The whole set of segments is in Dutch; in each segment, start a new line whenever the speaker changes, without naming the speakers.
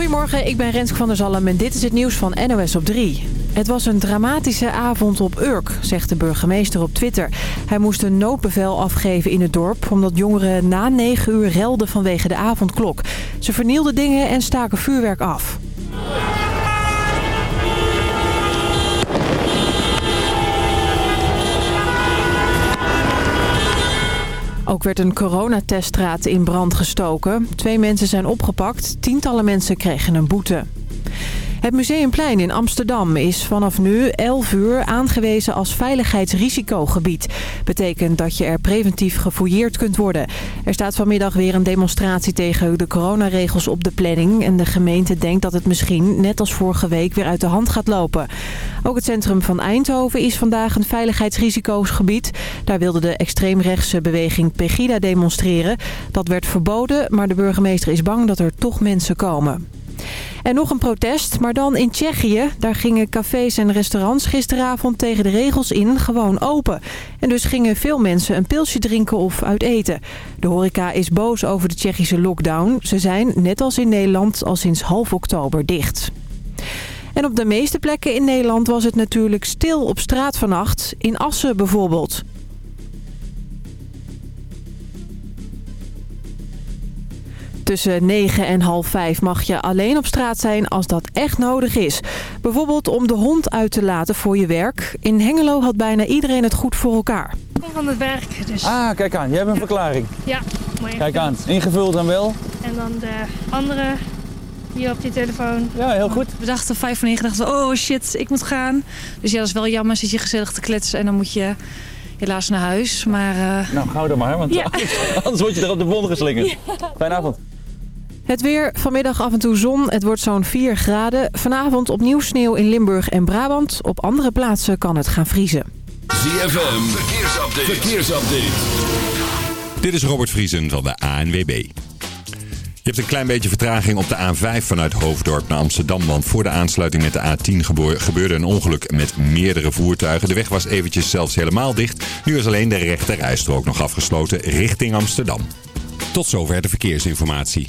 Goedemorgen, ik ben Renske van der Zalm en dit is het nieuws van NOS op 3. Het was een dramatische avond op Urk, zegt de burgemeester op Twitter. Hij moest een noodbevel afgeven in het dorp... omdat jongeren na 9 uur relden vanwege de avondklok. Ze vernielden dingen en staken vuurwerk af. Ook werd een coronateststraat in brand gestoken. Twee mensen zijn opgepakt, tientallen mensen kregen een boete. Het Museumplein in Amsterdam is vanaf nu 11 uur aangewezen als veiligheidsrisicogebied. Betekent dat je er preventief gefouilleerd kunt worden. Er staat vanmiddag weer een demonstratie tegen de coronaregels op de planning. En de gemeente denkt dat het misschien, net als vorige week, weer uit de hand gaat lopen. Ook het centrum van Eindhoven is vandaag een veiligheidsrisicogebied. Daar wilde de extreemrechtse beweging Pegida demonstreren. Dat werd verboden, maar de burgemeester is bang dat er toch mensen komen. En nog een protest, maar dan in Tsjechië. Daar gingen cafés en restaurants gisteravond tegen de regels in gewoon open. En dus gingen veel mensen een pilsje drinken of uit eten. De horeca is boos over de Tsjechische lockdown. Ze zijn, net als in Nederland, al sinds half oktober dicht. En op de meeste plekken in Nederland was het natuurlijk stil op straat vannacht. In Assen bijvoorbeeld. Tussen 9 en half 5 mag je alleen op straat zijn als dat echt nodig is. Bijvoorbeeld om de hond uit te laten voor je werk. In Hengelo had bijna iedereen het goed voor elkaar.
Ik kom van het werk, dus
Ah, kijk aan. Jij hebt een verklaring.
ja, mooi.
Kijk aan. Ingevuld en wel.
En dan de andere hier op je telefoon.
Ja, heel goed.
We dachten vijf van negen dachten we, oh shit, ik moet gaan. Dus ja, dat is wel jammer. Zit je gezellig te kletsen en dan moet je helaas naar huis. Maar eh,
Nou, gauw dan maar, want
Ja.
anders word je er op de bon geslingerd. Fijne avond.
Het weer, vanmiddag af en toe zon. Het wordt zo'n 4 graden. Vanavond opnieuw sneeuw in Limburg en Brabant. Op andere plaatsen kan het gaan vriezen.
ZFM, verkeersupdate. verkeersupdate.
Dit is Robert Vriesen van de ANWB. Je hebt een klein beetje vertraging op de A5 vanuit Hoofddorp naar Amsterdam. Want voor de aansluiting met de A10 gebo- gebeurde een ongeluk met meerdere voertuigen. De weg was eventjes zelfs helemaal dicht. Nu is alleen de rechte rijstrook nog afgesloten richting Amsterdam. Tot zover de verkeersinformatie.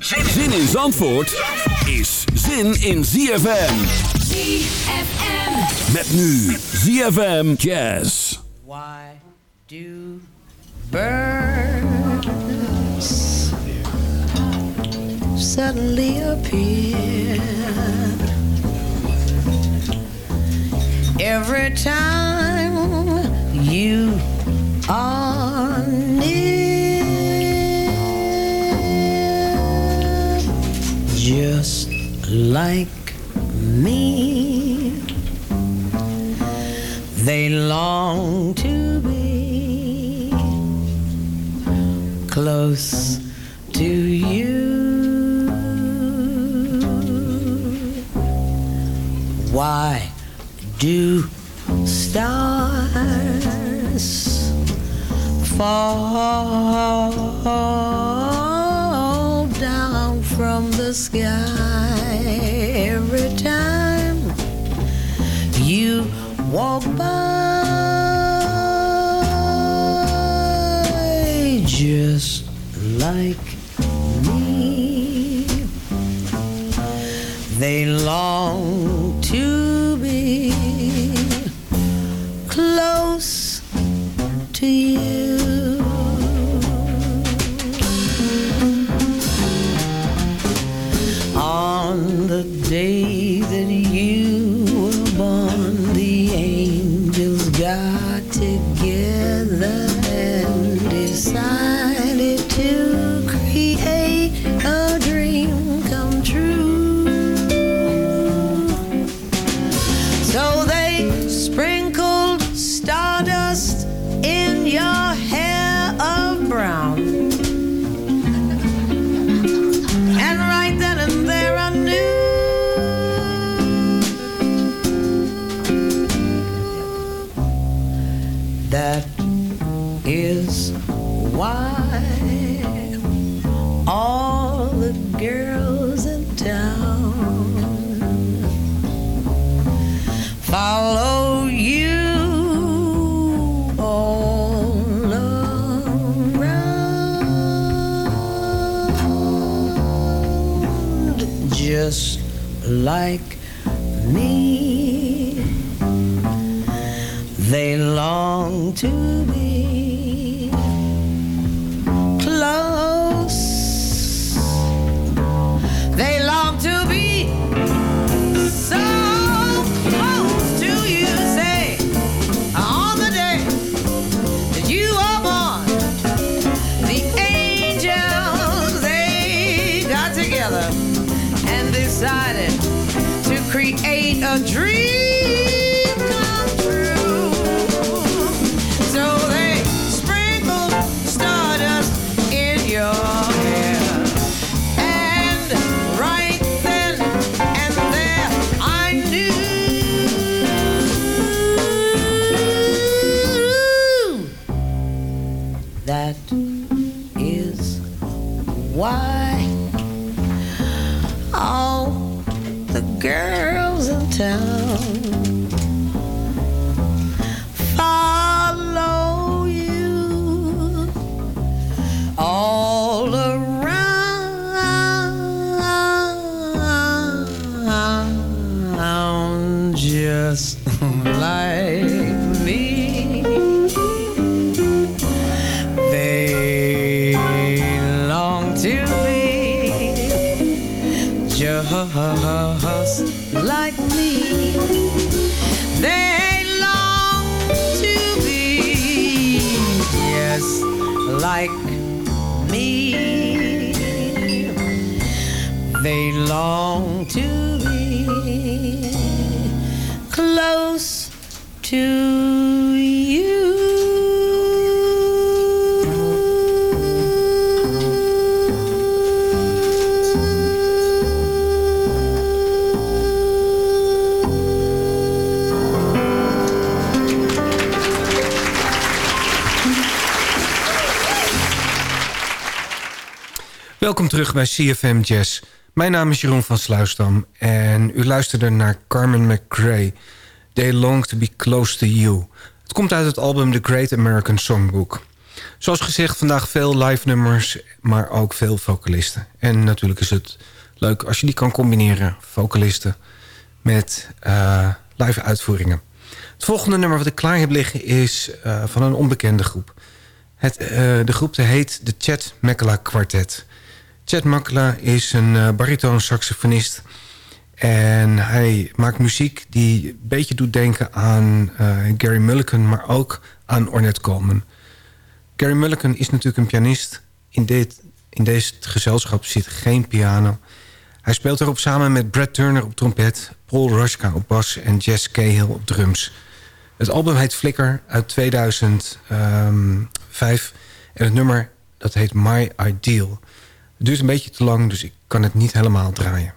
Zin in Zandvoort is zin in ZFM.
ZFM.
Met nu ZFM Jazz.
Why do birds suddenly appear every time you are near? Just like me. They long to be close to you. Why do stars fall sky every time you walk by, just like me. They long day like why all the girls in town long to be close to you.
Welkom terug bij CFM Jazz. Mijn naam is Jeroen van Sluisdam en u luisterde naar Carmen McRae. They Long to Be Close to You. Het komt uit het album The Great American Songbook. Zoals gezegd, vandaag veel live nummers, maar ook veel vocalisten. En natuurlijk is het leuk als je die kan combineren, vocalisten, met uh, live uitvoeringen. Het volgende nummer wat ik klaar heb liggen is uh, van een onbekende groep. Het, uh, de groep heet de Chet Makela Quartet. Chet Makela is een uh, bariton saxofonist. En hij maakt muziek die een beetje doet denken aan uh, Gary Mulliken... maar ook aan Ornette Coleman. Gary Mulliken is natuurlijk een pianist. In, dit, in deze gezelschap zit geen piano. Hij speelt erop samen met Brad Turner op trompet... Paul Rushka op bas en Jess Cahill op drums. Het album heet Flicker uit 2005. En het nummer dat heet My Ideal. Het duurt een beetje te lang, dus ik kan het niet helemaal draaien.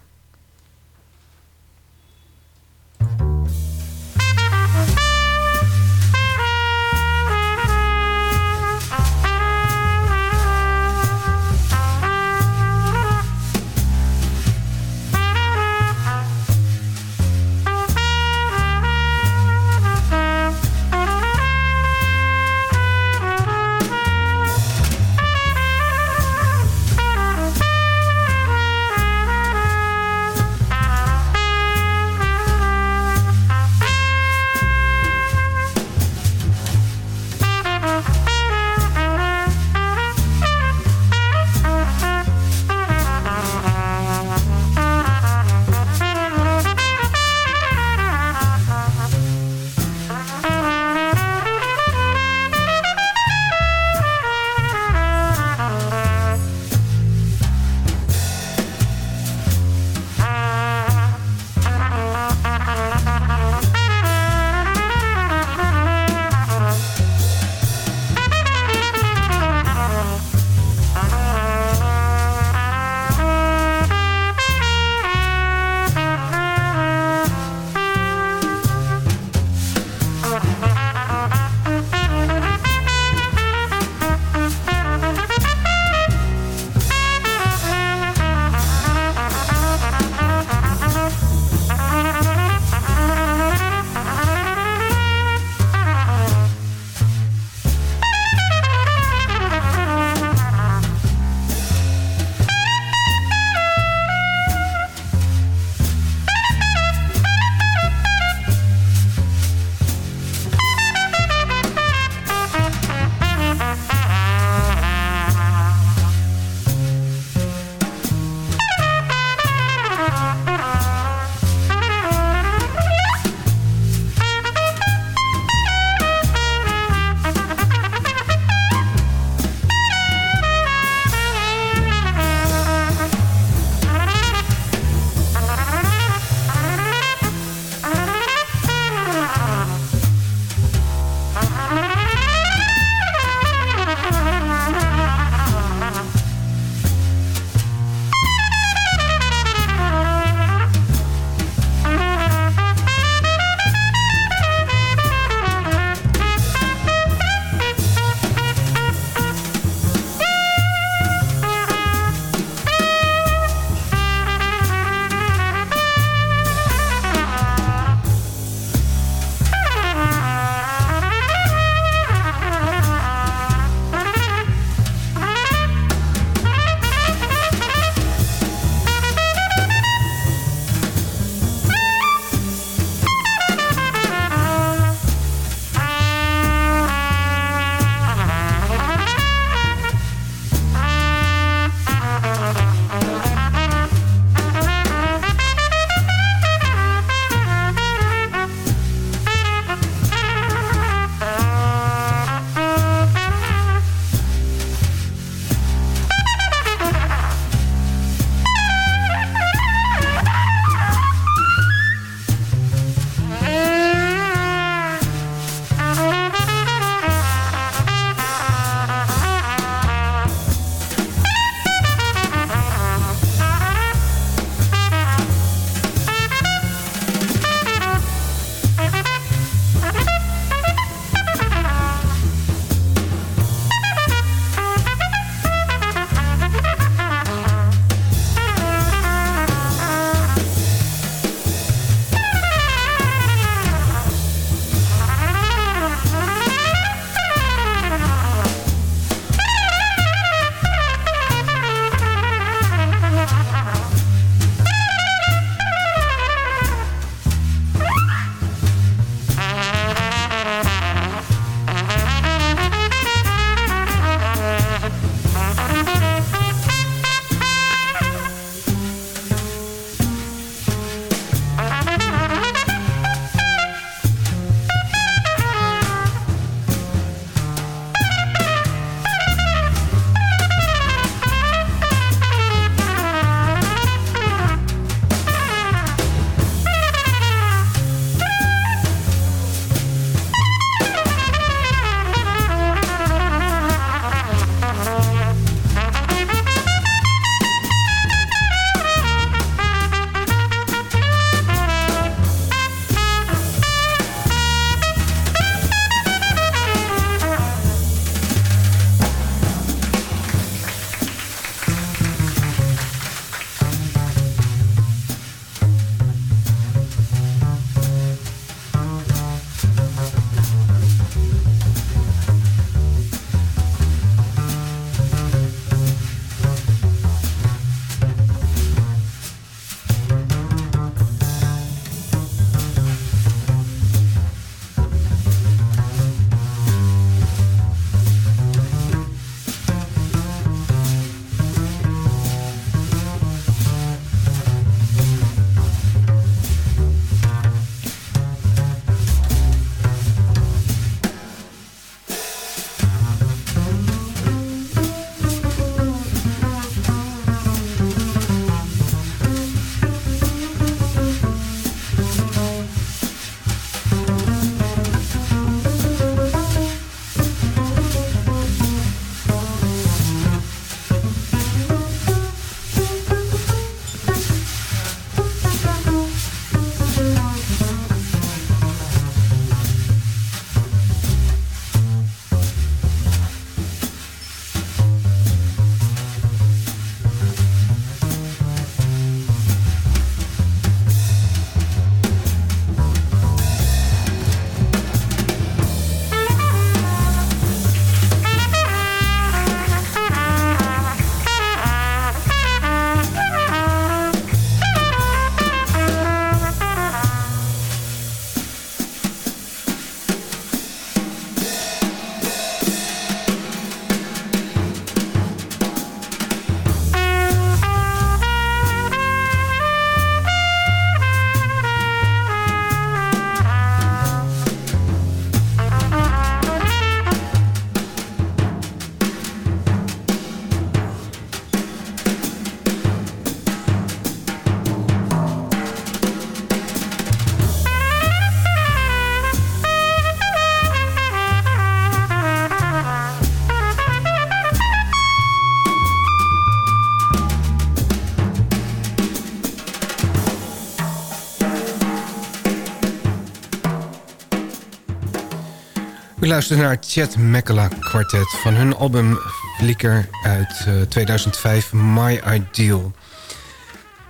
Luistert naar het Chet Mekela kwartet van hun album Flicker uit uh, 2005, My Ideal.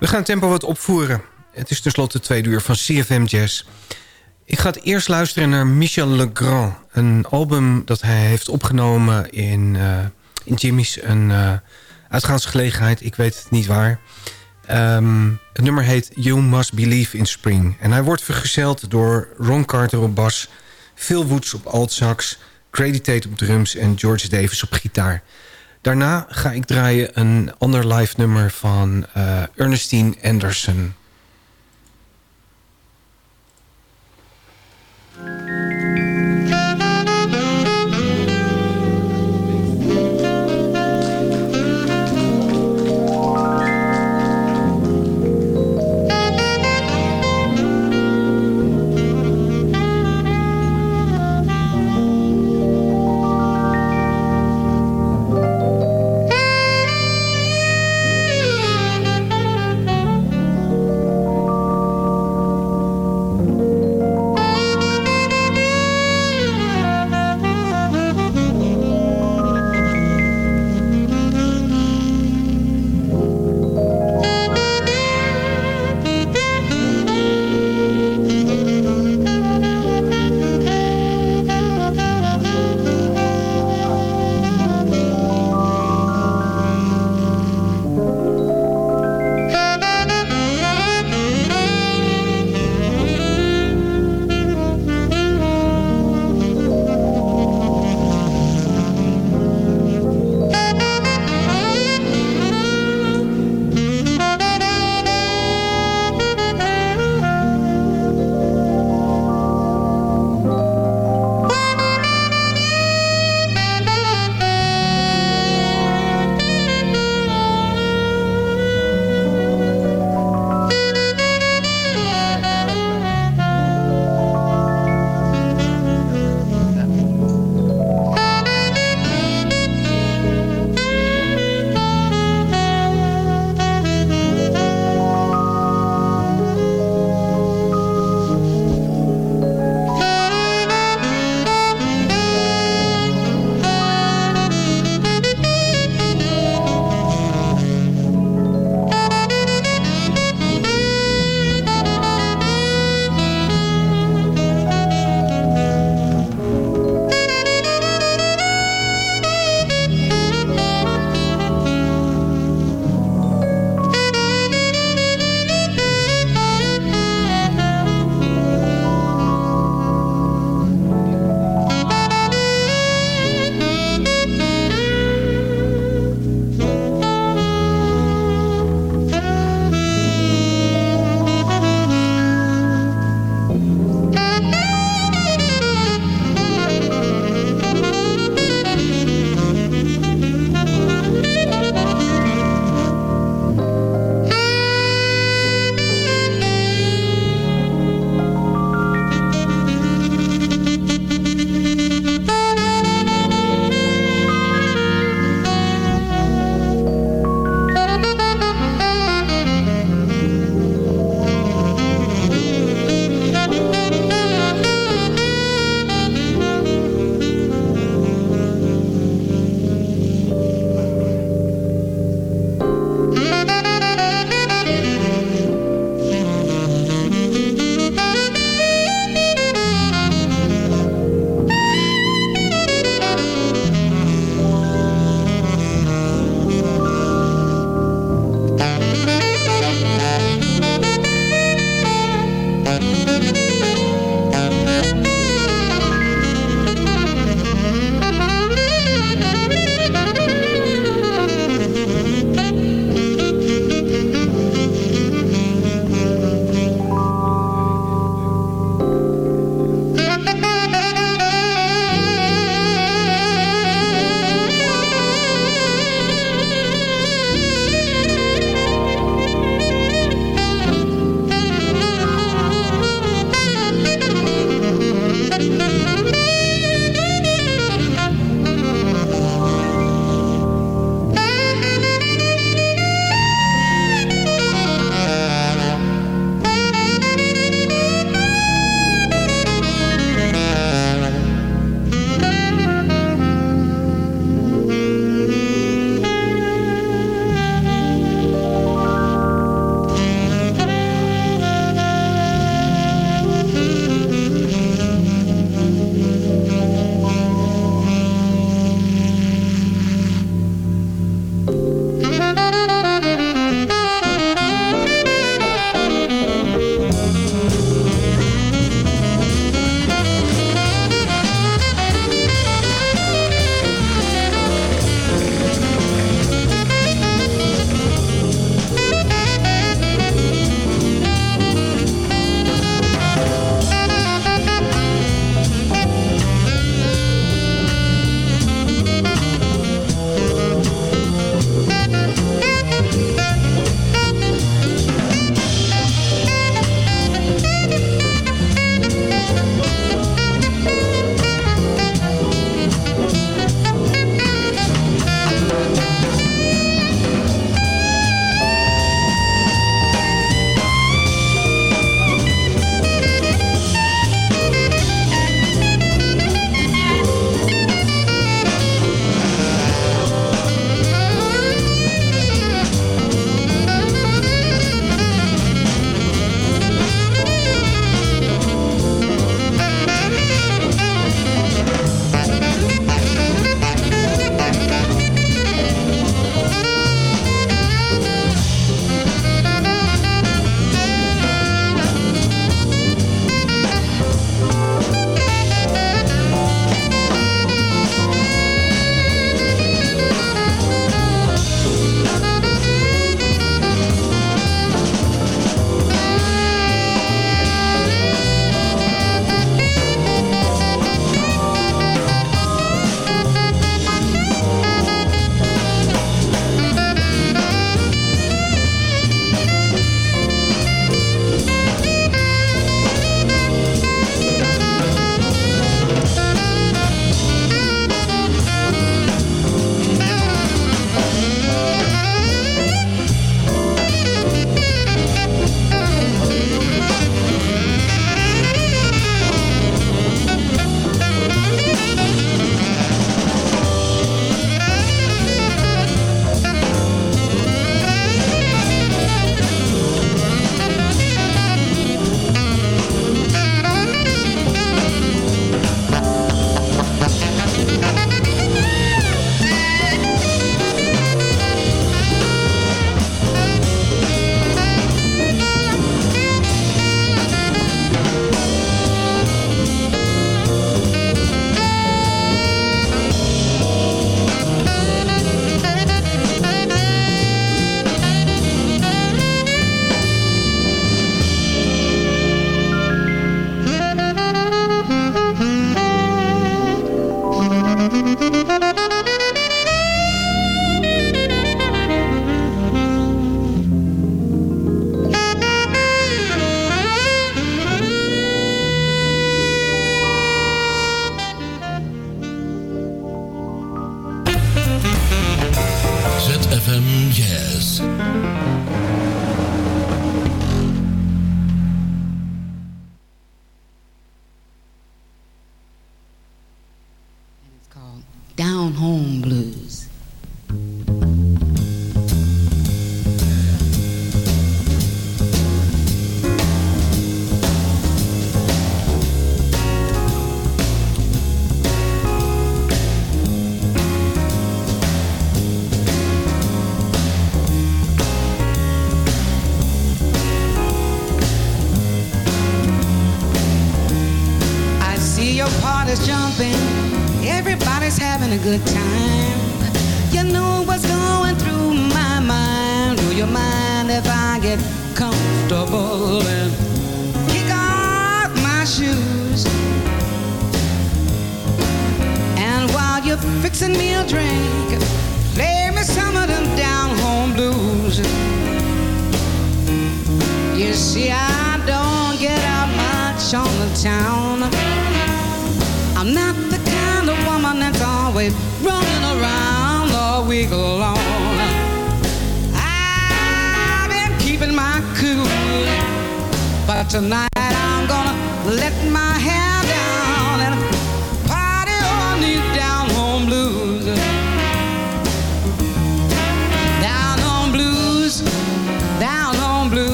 We gaan tempo wat opvoeren. Het is tenslotte twee uur van CFM Jazz. Ik ga het eerst luisteren naar Michel Legrand. Een album dat hij heeft opgenomen in, uh, in Jimmy's. Een uh, uitgaansgelegenheid, ik weet het niet waar. Um, het nummer heet You Must Believe in Spring. En hij wordt vergezeld door Ron Carter op bas... Phil Woods op altsax, Grady Tate op drums en George Davis op gitaar. Daarna ga ik draaien een ander live nummer van uh, Ernestine Anderson...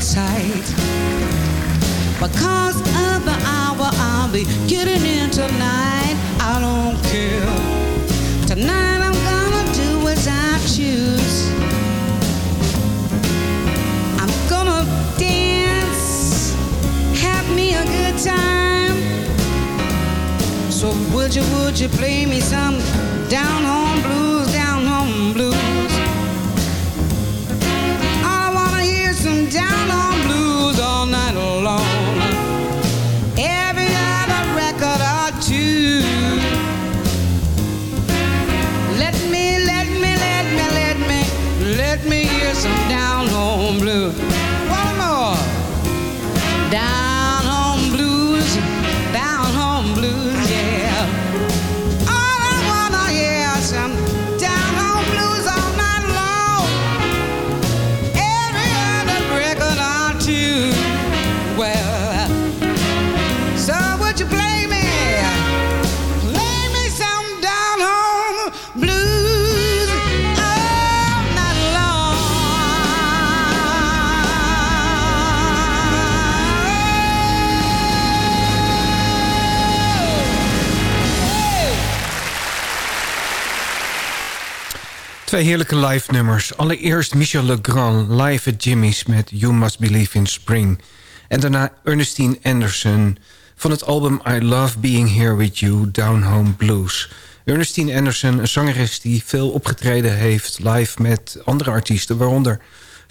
tight. Because of the hour I'll be getting in tonight, I don't care. Tonight I'm gonna do as I choose. I'm gonna dance, have me a good time. So would you, would you play me some down home blues?
twee heerlijke live nummers. Allereerst Michel Legrand live at Jimmy's met You Must Believe in Spring. En daarna Ernestine Anderson van het album I Love Being Here With You, Down Home Blues. Ernestine Anderson, een zangeres die veel opgetreden heeft live met andere artiesten... waaronder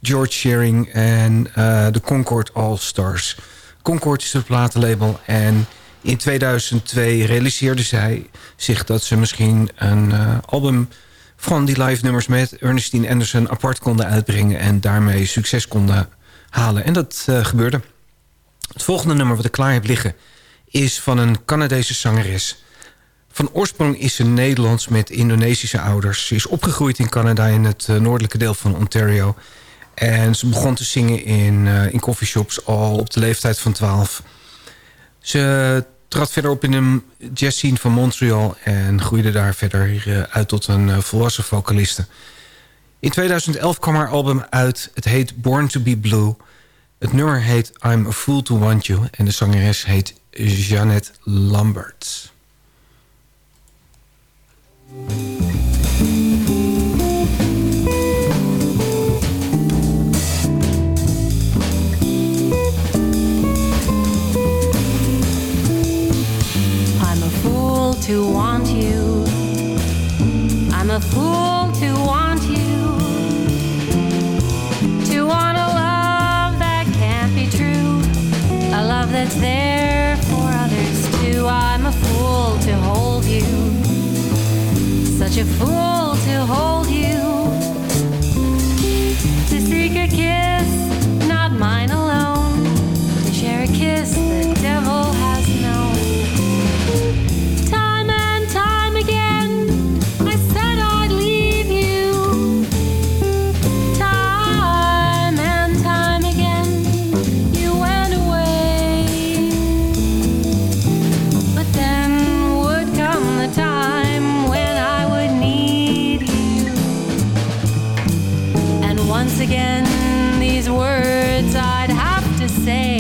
George Shearing en eh, de Concord All Stars. Concord is het platenlabel en... In 2002 realiseerde zij zich dat ze misschien een uh, album van die live nummers met Ernestine Anderson... apart konden uitbrengen en daarmee succes konden halen. En dat eh, gebeurde. Het volgende nummer wat ik klaar heb liggen... is van een Canadese zangeres... Van oorsprong is ze Nederlands met Indonesische ouders. Ze is opgegroeid in Canada in het noordelijke deel van Ontario. En ze begon te zingen in, uh, in coffeeshops al op de leeftijd van 12. Ze trad verder op in een jazzscene van Montreal... en groeide daar verder uh, uit tot een uh, volwassen vocaliste. In 2011 kwam haar album uit. Het heet Born to be Blue. Het nummer heet I'm a Fool to Want You. En de zangeres heet Jeannette Lambert.
To want you. I'm a fool to want you. To want a love that can't be true. A love that's there for others too. I'm a fool to hold you. Such a fool to hold you. To seek a kiss, not mine again these words I'd have to say.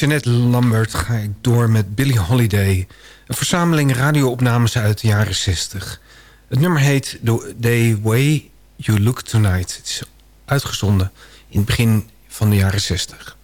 Jeanette Lambert ga ik door met Billie Holiday. Een verzameling radioopnames uit de jaren 60. Het nummer heet The Way You Look Tonight. Het is uitgezonden in het begin van de jaren 60.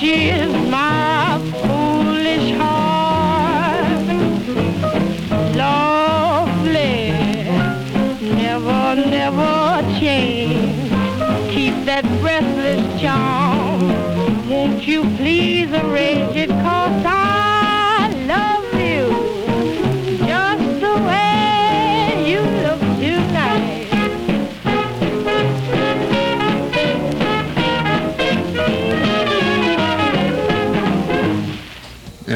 Touches my foolish heart. Lovely, never, never change. Keep that breathless charm. Won't you please arrange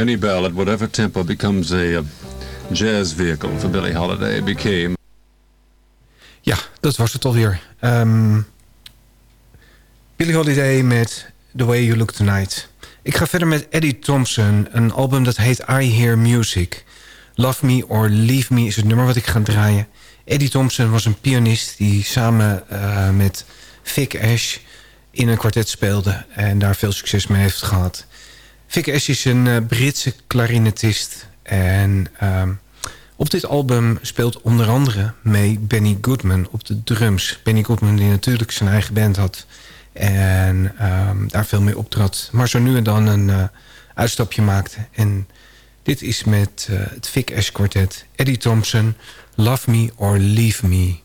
Any ballad, whatever tempo, becomes a, jazz vehicle for Billie Holiday. Became
Ja, dat was het alweer. Ehm Billie Holiday met The Way You Look Tonight. Ik ga verder met Eddie Thompson. Een album dat heet I Hear Music. Love Me or Leave Me is het nummer wat ik ga draaien. Eddie Thompson was een pianist die samen eh, met Vic Ash in een kwartet speelde. En daar veel succes mee heeft gehad. Vic Ash is een eh, Britse klarinetist. En ehm, op dit album speelt onder andere mee Benny Goodman op de drums. Benny Goodman die natuurlijk zijn eigen band had. En ehm, daar veel mee optrad. Maar zo nu en dan een eh, uitstapje maakte. En dit is met eh, het Vic Ash kwartet. Eddie Thompson, Love Me or Leave Me.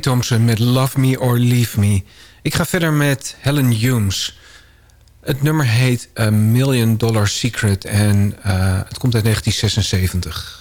Thompson met Love Me or Leave Me. Ik ga verder met Helen Humes. Het nummer heet A Million Dollar Secret en eh, het komt uit 1976.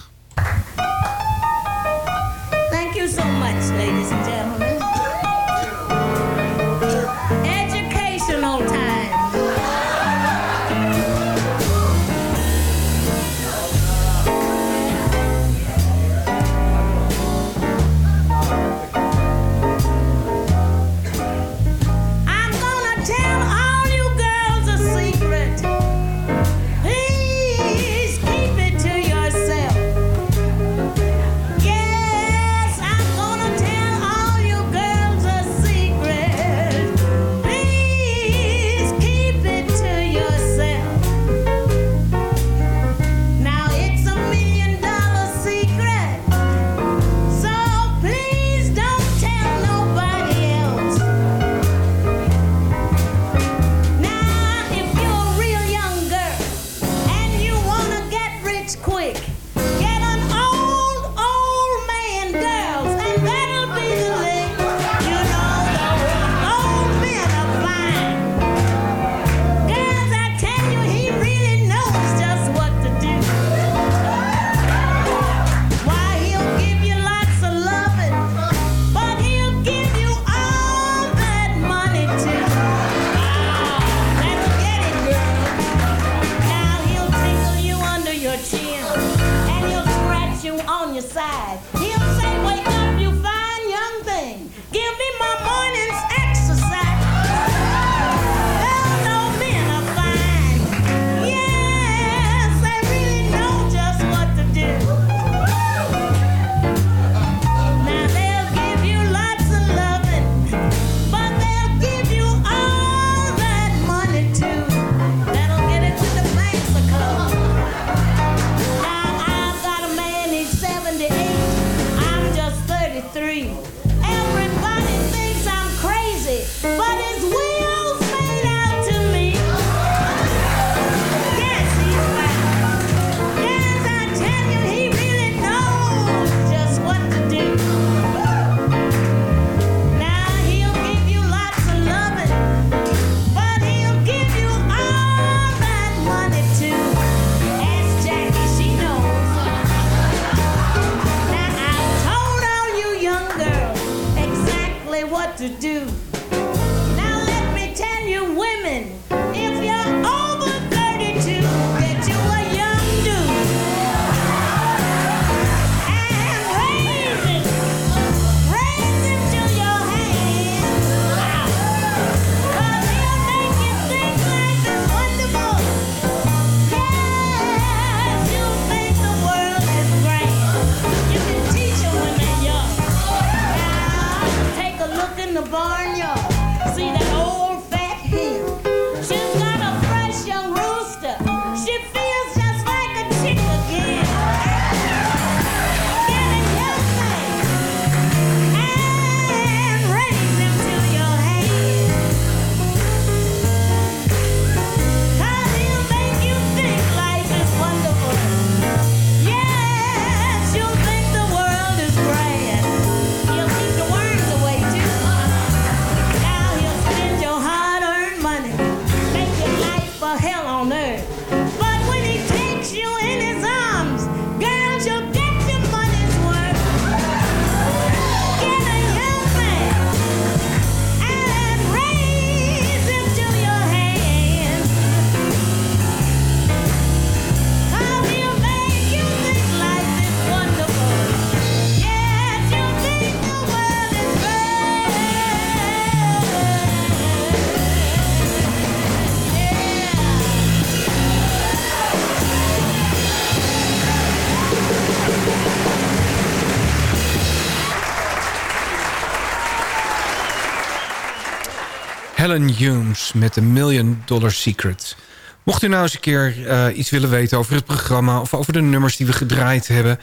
Humes met de Million Dollar Secret. Mocht u nou eens een keer eh, iets willen weten over het programma... of over de nummers die we gedraaid hebben...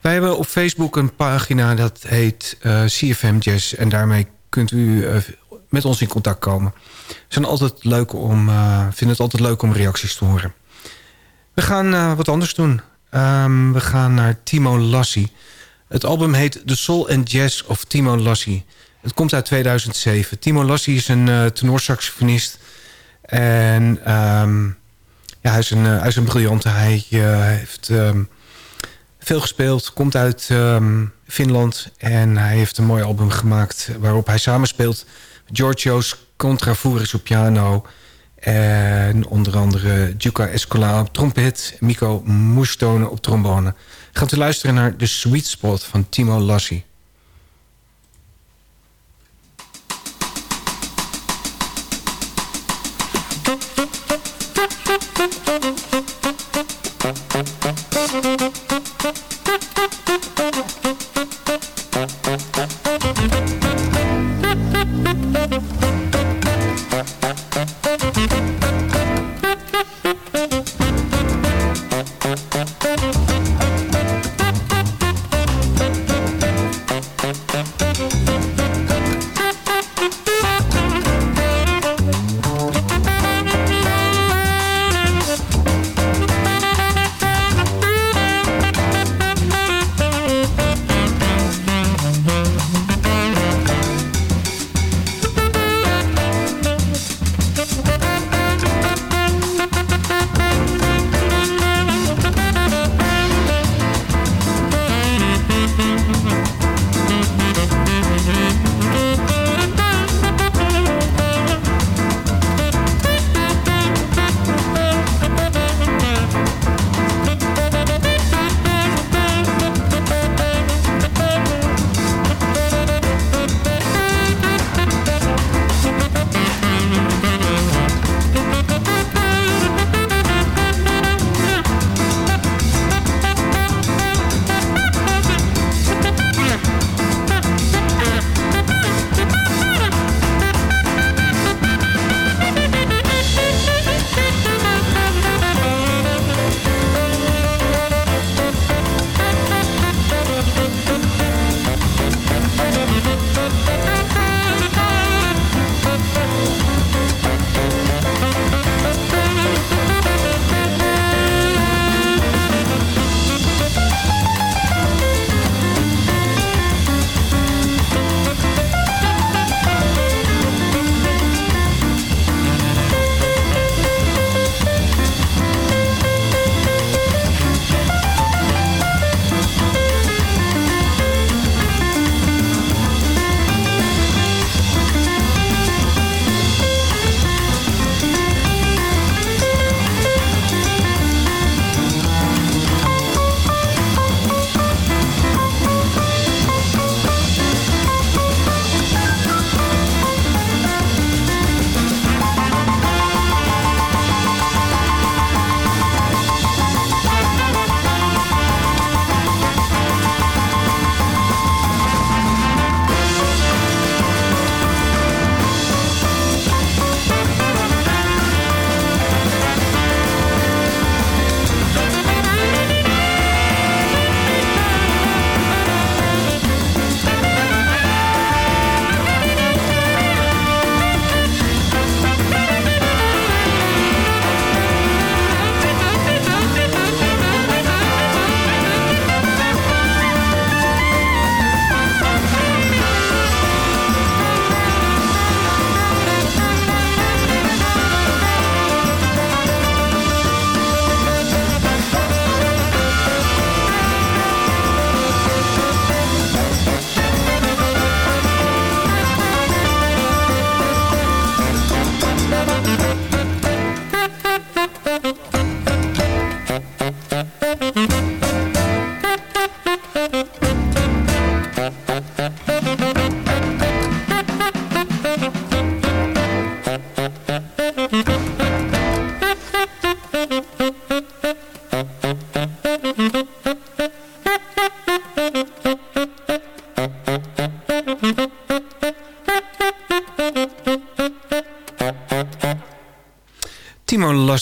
wij hebben op Facebook een pagina dat heet eh, uh, CFM Jazz... en daarmee kunt u eh, met ons in contact komen. We zijn altijd leuk om, vinden het altijd leuk om reacties te horen. We gaan wat anders doen. Ehm, we gaan naar Timo Lassie.
Het album heet The Soul and Jazz of Timo Lassie... Het komt uit 2007. Timo Lassie is een uh, tenorsaxofonist. En ehm, ja, hij, is een, is een briljante. Hij uh, heeft um, veel gespeeld. Komt uit um, Finland. En hij heeft een mooi album gemaakt... waarop hij samenspeelt Giorgio's Contrafuris op piano... En onder andere Duca Escola op trompet... Mico Moestone op trombone. Gaat u luisteren naar The Sweet Spot van Timo Lassie.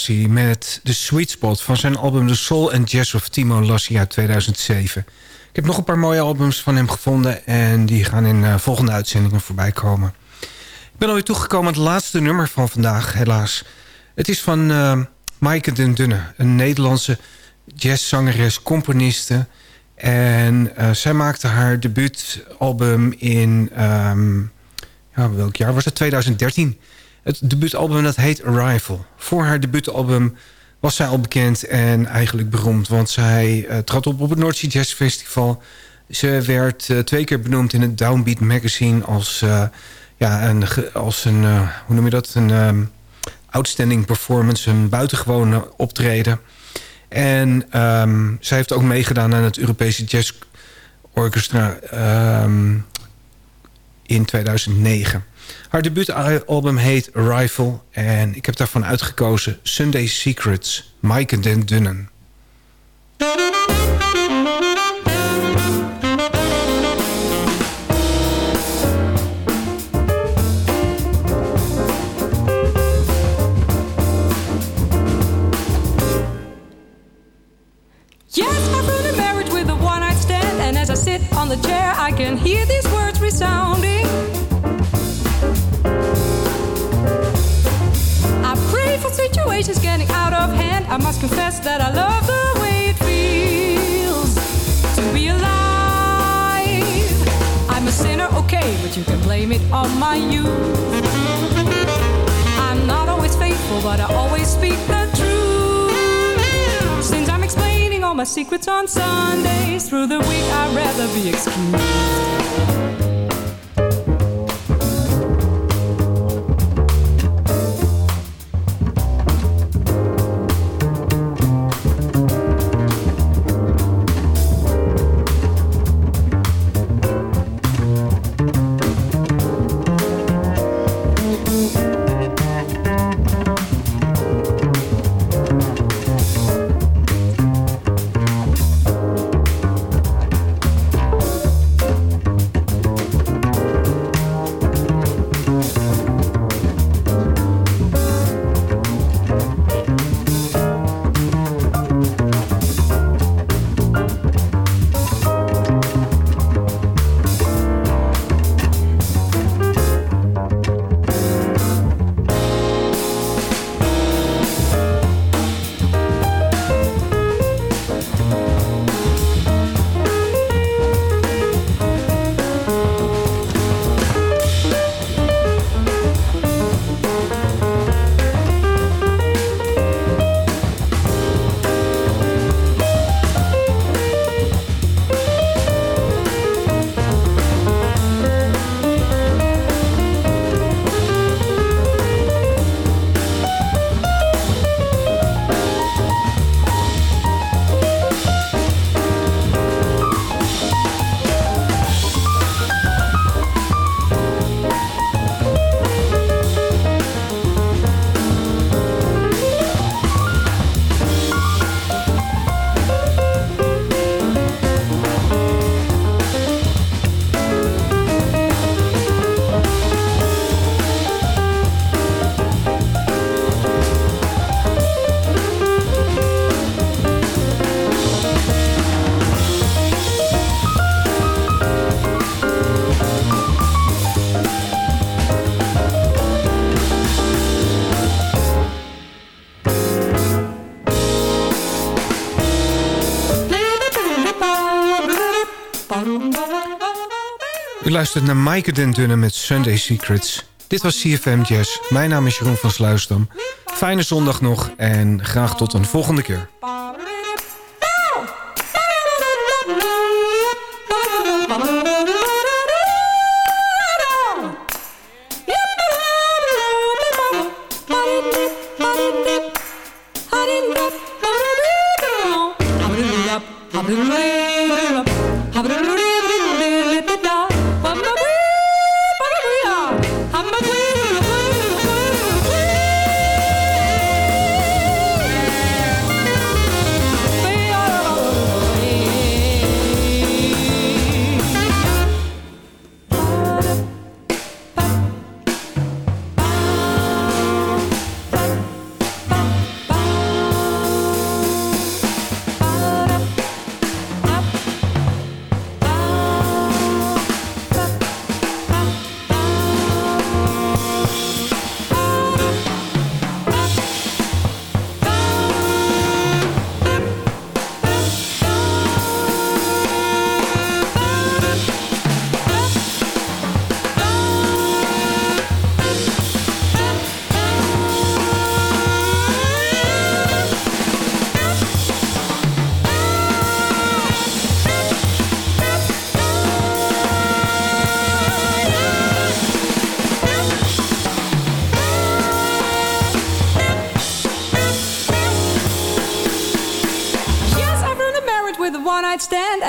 Met The Sweet Spot... van zijn album The Soul and Jazz of Timo Lassie uit 2007. Ik heb nog een paar mooie albums van hem gevonden... en die gaan in uh, volgende uitzendingen voorbij komen. Ik ben alweer toegekomen aan het laatste nummer van vandaag, helaas. Het is van uh, Maaike den Dunne, een Nederlandse jazzzangeres, componiste... En eh, zij maakte haar debuutalbum in... ehm, ja, welk jaar was het? 2013. Het debuutalbum dat heet Arrival. Voor haar debuutalbum was zij al bekend en eigenlijk beroemd. Want zij eh, trad op op het North Sea Jazz Festival. Ze werd eh, twee keer benoemd in het Downbeat magazine... als, eh, ja, een, als een, hoe noem je dat, een ehm, outstanding performance... een buitengewone optreden. En ehm, zij heeft ook meegedaan aan het Europese Jazz Orchestra... ehm, in 2009. Haar debuutalbum heet Arrival en ik heb daarvan uitgekozen Sunday Secrets, Mike Den Dunnen.
Yes, run a marriage with a one night stand, and as I sit on the chair, I can hear these I must confess that I love the way it feels to be alive. I'm a sinner, okay, but you can blame it on my youth. I'm not always faithful, but I always speak the truth. Since I'm explaining all my secrets on Sundays, through the week I'd rather be excused.
Luistert naar Maaike Dunne met Sunday Secrets. Dit was CFM Jazz. Mijn naam is Jeroen van Sluisdam. Fijne zondag nog en graag tot een volgende keer.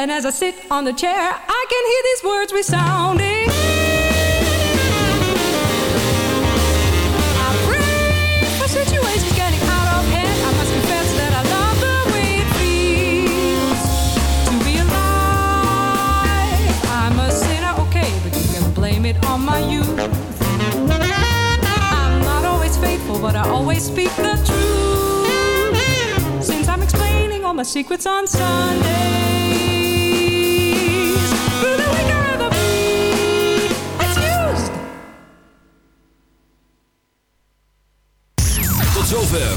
And as I sit on the chair, I can hear these words resounding. I pray for situations getting out of hand. I must confess that I love the way it feels to be alive. I'm a sinner, okay, but you can blame it on my youth. I'm not always faithful, but I always speak the truth. Since I'm explaining all my secrets on Sundays.